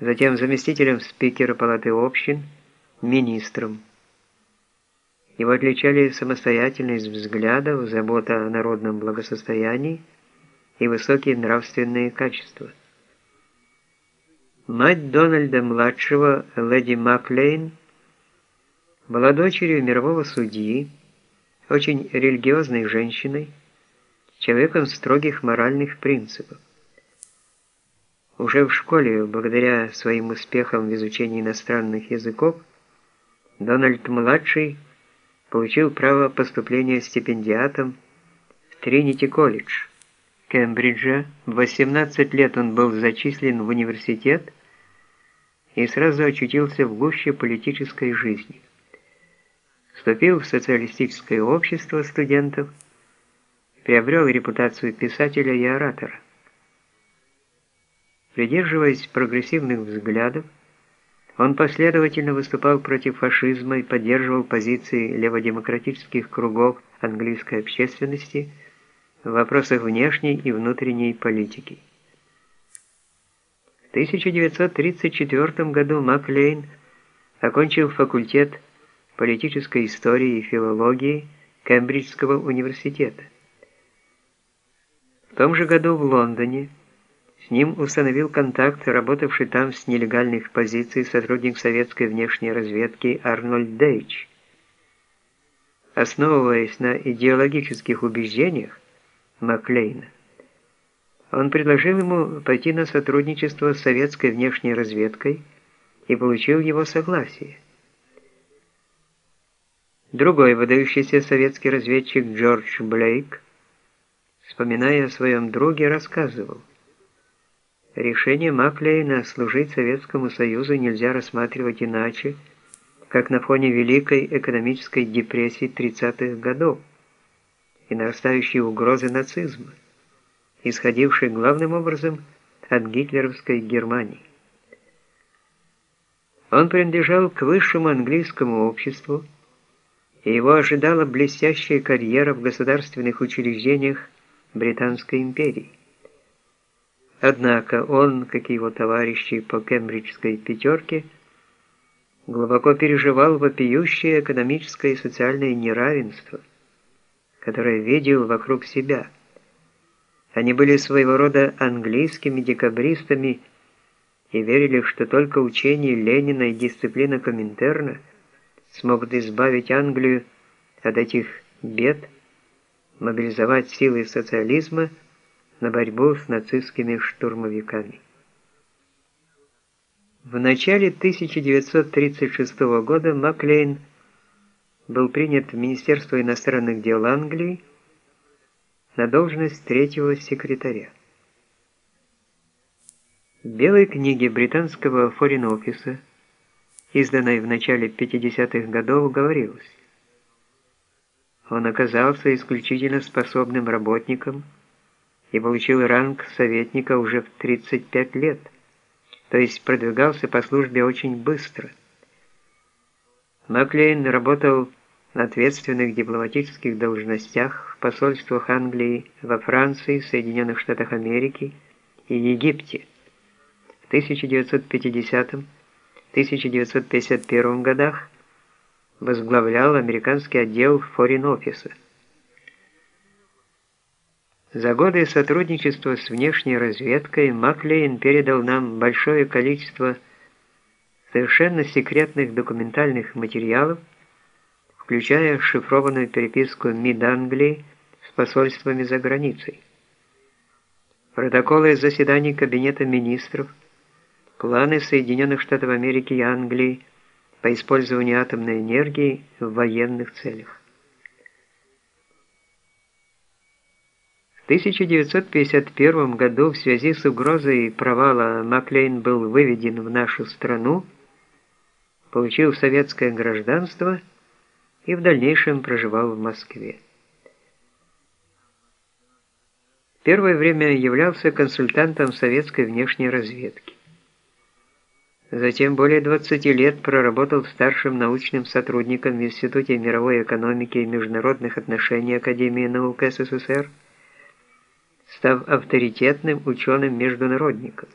затем заместителем спикера Палаты общин, министром. Его отличали самостоятельность взглядов, забота о народном благосостоянии и высокие нравственные качества. Мать Дональда-младшего, леди Маклейн, была дочерью мирового судьи, очень религиозной женщиной, человеком строгих моральных принципов. Уже в школе, благодаря своим успехам в изучении иностранных языков, Дональд-младший получил право поступления стипендиатом в Тринити-колледж Кембриджа. В 18 лет он был зачислен в университет и сразу очутился в гуще политической жизни. Вступил в социалистическое общество студентов, приобрел репутацию писателя и оратора. Придерживаясь прогрессивных взглядов, он последовательно выступал против фашизма и поддерживал позиции леводемократических кругов английской общественности в вопросах внешней и внутренней политики. В 1934 году Маклейн окончил факультет политической истории и филологии Кембриджского университета. В том же году в Лондоне с ним установил контакт, работавший там с нелегальных позиций сотрудник советской внешней разведки Арнольд Дейч. Основываясь на идеологических убеждениях Маклейна, он предложил ему пойти на сотрудничество с советской внешней разведкой и получил его согласие. Другой выдающийся советский разведчик Джордж Блейк, вспоминая о своем друге, рассказывал – Решение Маклейна служить Советскому Союзу нельзя рассматривать иначе, как на фоне Великой экономической депрессии 30-х годов и нарастающей угрозы нацизма, исходившей главным образом от гитлеровской Германии. Он принадлежал к высшему английскому обществу, и его ожидала блестящая карьера в государственных учреждениях Британской империи. Однако он, как и его товарищи по кембриджской пятерке, глубоко переживал вопиющее экономическое и социальное неравенство, которое видел вокруг себя. Они были своего рода английскими декабристами и верили, что только учение Ленина и дисциплина Коминтерна смогут избавить Англию от этих бед, мобилизовать силы социализма – на борьбу с нацистскими штурмовиками. В начале 1936 года Маклейн был принят в Министерство иностранных дел Англии на должность третьего секретаря. В Белой книге британского форин-офиса, изданной в начале 50-х годов, говорилось, он оказался исключительно способным работником – и получил ранг советника уже в 35 лет, то есть продвигался по службе очень быстро. Маклейн работал на ответственных дипломатических должностях в посольствах Англии во Франции, Соединенных Штатах Америки и Египте. В 1950-1951 годах возглавлял американский отдел форин-офиса. За годы сотрудничества с внешней разведкой Маклейн передал нам большое количество совершенно секретных документальных материалов, включая шифрованную переписку МИД Англии с посольствами за границей, протоколы заседаний Кабинета министров, планы Соединенных Штатов Америки и Англии по использованию атомной энергии в военных целях. 1951 году в связи с угрозой провала Маклейн был выведен в нашу страну, получил советское гражданство и в дальнейшем проживал в Москве. Первое время являлся консультантом советской внешней разведки. Затем более 20 лет проработал старшим научным сотрудником в Институте мировой экономики и международных отношений Академии наук СССР став авторитетным ученым-международником.